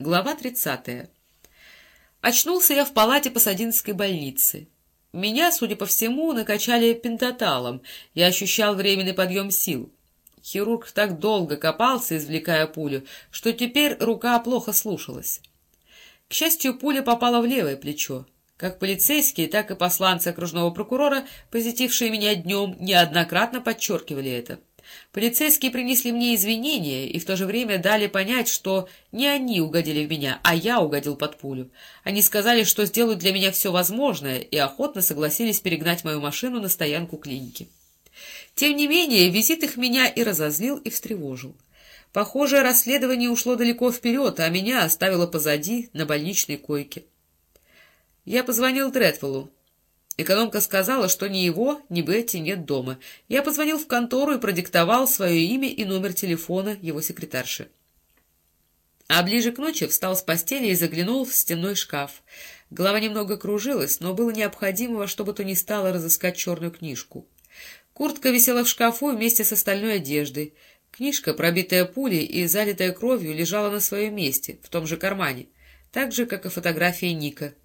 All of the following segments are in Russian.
Глава 30. Очнулся я в палате Пасадинской больницы. Меня, судя по всему, накачали пентаталом, я ощущал временный подъем сил. Хирург так долго копался, извлекая пулю, что теперь рука плохо слушалась. К счастью, пуля попала в левое плечо. Как полицейские, так и посланцы окружного прокурора, посетившие меня днем, неоднократно подчеркивали это. Полицейские принесли мне извинения и в то же время дали понять, что не они угодили в меня, а я угодил под пулю. Они сказали, что сделают для меня все возможное, и охотно согласились перегнать мою машину на стоянку клиники. Тем не менее, визит их меня и разозлил, и встревожил. Похоже, расследование ушло далеко вперед, а меня оставило позади, на больничной койке. Я позвонил Третвеллу. Экономка сказала, что ни его, ни Бетти нет дома. Я позвонил в контору и продиктовал свое имя и номер телефона его секретарши. А ближе к ночи встал с постели и заглянул в стенной шкаф. Голова немного кружилась, но было необходимо чтобы то ни стало разыскать черную книжку. Куртка висела в шкафу вместе с остальной одеждой. Книжка, пробитая пулей и залитая кровью, лежала на своем месте, в том же кармане, так же, как и фотография Ника —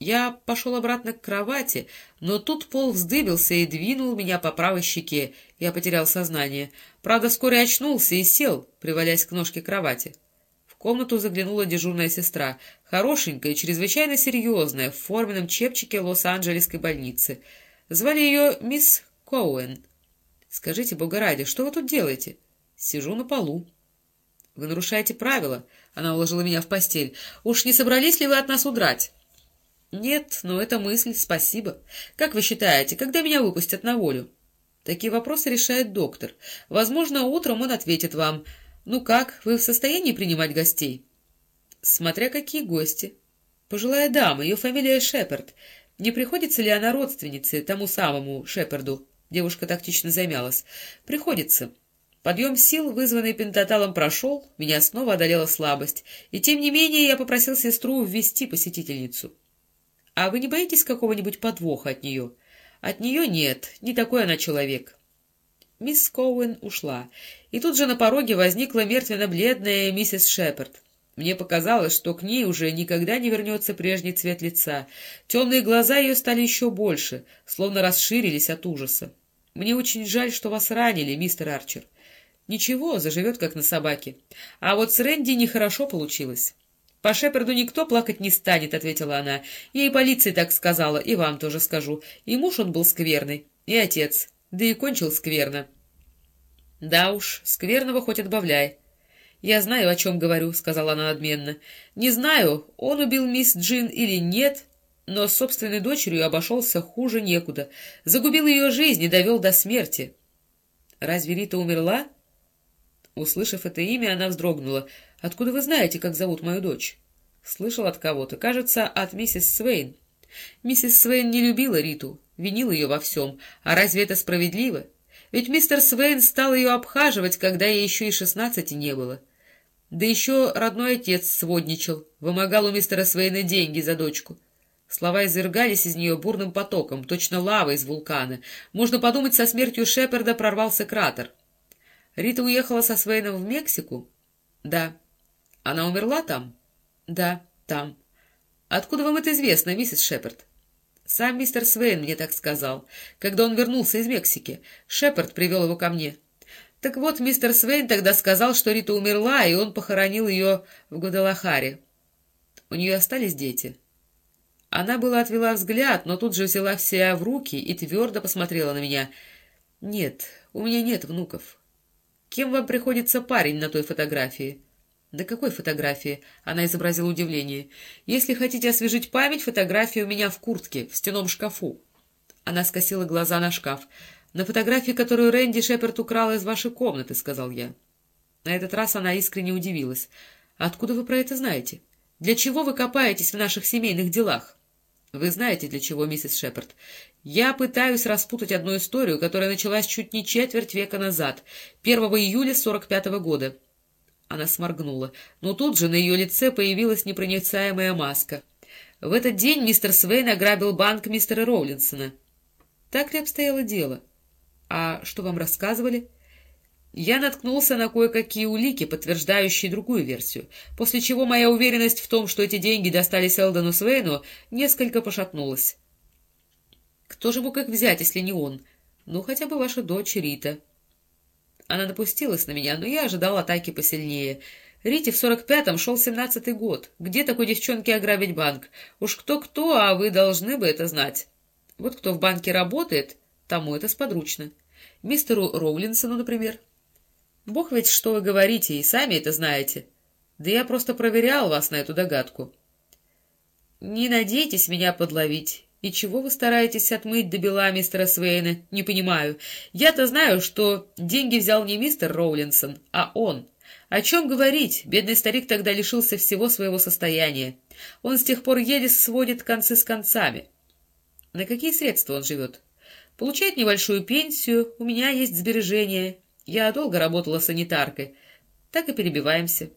я пошел обратно к кровати, но тут пол вздыбился и двинул меня по правой щеке. Я потерял сознание. Правда, вскоре очнулся и сел, привалясь к ножке кровати. В комнату заглянула дежурная сестра, хорошенькая и чрезвычайно серьезная, в форменном чепчике Лос-Анджелесской больницы. Звали ее мисс Коуэн. — Скажите, бога ради, что вы тут делаете? — Сижу на полу. — Вы нарушаете правила. Она уложила меня в постель. — Уж не собрались ли вы от нас удрать? «Нет, но это мысль, спасибо. Как вы считаете, когда меня выпустят на волю?» «Такие вопросы решает доктор. Возможно, утром он ответит вам. Ну как, вы в состоянии принимать гостей?» «Смотря какие гости. Пожилая дама, ее фамилия Шепард. Не приходится ли она родственнице, тому самому Шепарду?» Девушка тактично замялась. «Приходится». Подъем сил, вызванный пентаталом, прошел, меня снова одолела слабость, и тем не менее я попросил сестру ввести посетительницу. А вы не боитесь какого-нибудь подвоха от нее? От нее нет, не такой она человек. Мисс Коуэн ушла, и тут же на пороге возникла мертвенно-бледная миссис Шепард. Мне показалось, что к ней уже никогда не вернется прежний цвет лица. Темные глаза ее стали еще больше, словно расширились от ужаса. «Мне очень жаль, что вас ранили, мистер Арчер». «Ничего, заживет, как на собаке. А вот с Рэнди нехорошо получилось». — По Шеперду никто плакать не станет, — ответила она. — Я и полиции так сказала, и вам тоже скажу. И муж он был скверный, и отец, да и кончил скверно. — Да уж, скверного хоть отбавляй. — Я знаю, о чем говорю, — сказала она надменно. — Не знаю, он убил мисс Джин или нет, но с собственной дочерью обошелся хуже некуда. Загубил ее жизнь и довел до смерти. — Разве Рита умерла? Услышав это имя, она вздрогнула — Откуда вы знаете, как зовут мою дочь? Слышал от кого-то. Кажется, от миссис Свейн. Миссис Свейн не любила Риту, винил ее во всем. А разве это справедливо? Ведь мистер Свейн стал ее обхаживать, когда ей еще и шестнадцати не было. Да еще родной отец сводничал, вымогал у мистера Свейна деньги за дочку. Слова извергались из нее бурным потоком, точно лава из вулкана. Можно подумать, со смертью Шеперда прорвался кратер. Рита уехала со Свейном в Мексику? Да. Она умерла там? Да, там. Откуда вам это известно, миссис Шепард? Сам мистер Свейн мне так сказал, когда он вернулся из Мексики. Шепард привел его ко мне. Так вот, мистер Свейн тогда сказал, что Рита умерла, и он похоронил ее в Гвадалахаре. У нее остались дети. Она была отвела взгляд, но тут же взяла все в руки и твердо посмотрела на меня. «Нет, у меня нет внуков. Кем вам приходится парень на той фотографии?» «Да какой фотографии?» — она изобразила удивление. «Если хотите освежить память, фотография у меня в куртке, в стеном шкафу». Она скосила глаза на шкаф. «На фотографии, которую Рэнди Шепард украл из вашей комнаты», — сказал я. На этот раз она искренне удивилась. «Откуда вы про это знаете? Для чего вы копаетесь в наших семейных делах?» «Вы знаете, для чего, миссис Шепард. Я пытаюсь распутать одну историю, которая началась чуть не четверть века назад, 1 июля 45 -го года». Она сморгнула, но тут же на ее лице появилась непроницаемая маска. В этот день мистер Свейн ограбил банк мистера Роулинсона. Так ли обстояло дело? А что вам рассказывали? Я наткнулся на кое-какие улики, подтверждающие другую версию, после чего моя уверенность в том, что эти деньги достались Элдону Свейну, несколько пошатнулась. Кто же мог их взять, если не он? Ну, хотя бы ваша дочь Рита. Она напустилась на меня, но я ожидал атаки посильнее. Рите в сорок пятом шел семнадцатый год. Где такой девчонке ограбить банк? Уж кто-кто, а вы должны бы это знать. Вот кто в банке работает, тому это сподручно. Мистеру Роулинсону, например. Бог ведь что вы говорите, и сами это знаете. Да я просто проверял вас на эту догадку. Не надейтесь меня подловить. И чего вы стараетесь отмыть до бела мистера Свейна? Не понимаю. Я-то знаю, что деньги взял не мистер Роулинсон, а он. О чем говорить? Бедный старик тогда лишился всего своего состояния. Он с тех пор еле сводит концы с концами. На какие средства он живет? Получает небольшую пенсию, у меня есть сбережения. Я долго работала санитаркой. Так и перебиваемся.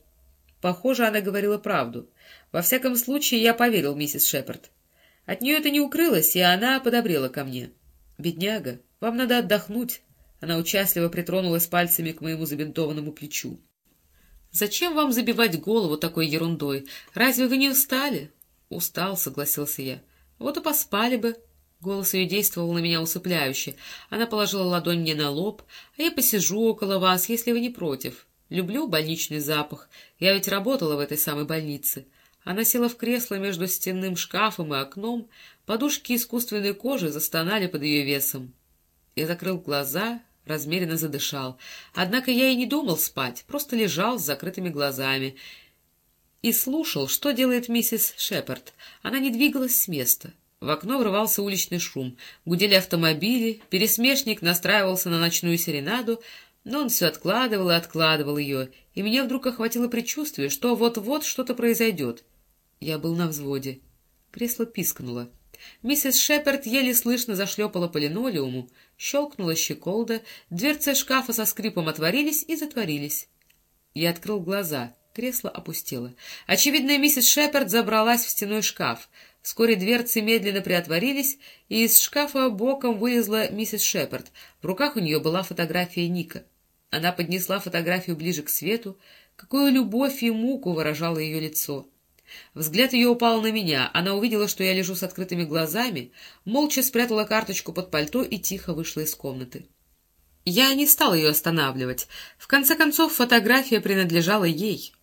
Похоже, она говорила правду. Во всяком случае, я поверил миссис Шепард. От нее это не укрылось, и она подобрела ко мне. «Бедняга, вам надо отдохнуть». Она участливо притронулась пальцами к моему забинтованному плечу. «Зачем вам забивать голову такой ерундой? Разве вы не устали?» «Устал», — согласился я. «Вот и поспали бы». Голос ее действовал на меня усыпляюще. Она положила ладонь мне на лоб, а я посижу около вас, если вы не против. Люблю больничный запах. Я ведь работала в этой самой больнице. Она села в кресло между стенным шкафом и окном. Подушки искусственной кожи застонали под ее весом. Я закрыл глаза, размеренно задышал. Однако я и не думал спать, просто лежал с закрытыми глазами и слушал, что делает миссис Шепард. Она не двигалась с места. В окно врывался уличный шум, гудели автомобили, пересмешник настраивался на ночную серенаду, но он все откладывал и откладывал ее, и меня вдруг охватило предчувствие, что вот-вот что-то произойдет. Я был на взводе. Кресло пискнуло. Миссис Шепард еле слышно зашлепала по линолеуму, щелкнула щеколда, дверцы шкафа со скрипом отворились и затворились. Я открыл глаза. Кресло опустело. Очевидно, миссис Шепард забралась в стеной шкаф — Вскоре дверцы медленно приотворились, и из шкафа боком вылезла миссис Шепард. В руках у нее была фотография Ника. Она поднесла фотографию ближе к свету. Какую любовь и муку выражало ее лицо. Взгляд ее упал на меня. Она увидела, что я лежу с открытыми глазами, молча спрятала карточку под пальто и тихо вышла из комнаты. Я не стал ее останавливать. В конце концов, фотография принадлежала ей.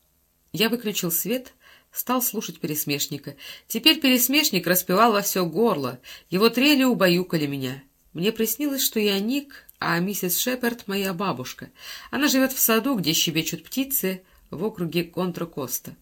Я выключил свет Стал слушать пересмешника. Теперь пересмешник распевал во все горло. Его трели убаюкали меня. Мне приснилось, что я Ник, а миссис Шепард — моя бабушка. Она живет в саду, где щебечут птицы, в округе Контра-Коста.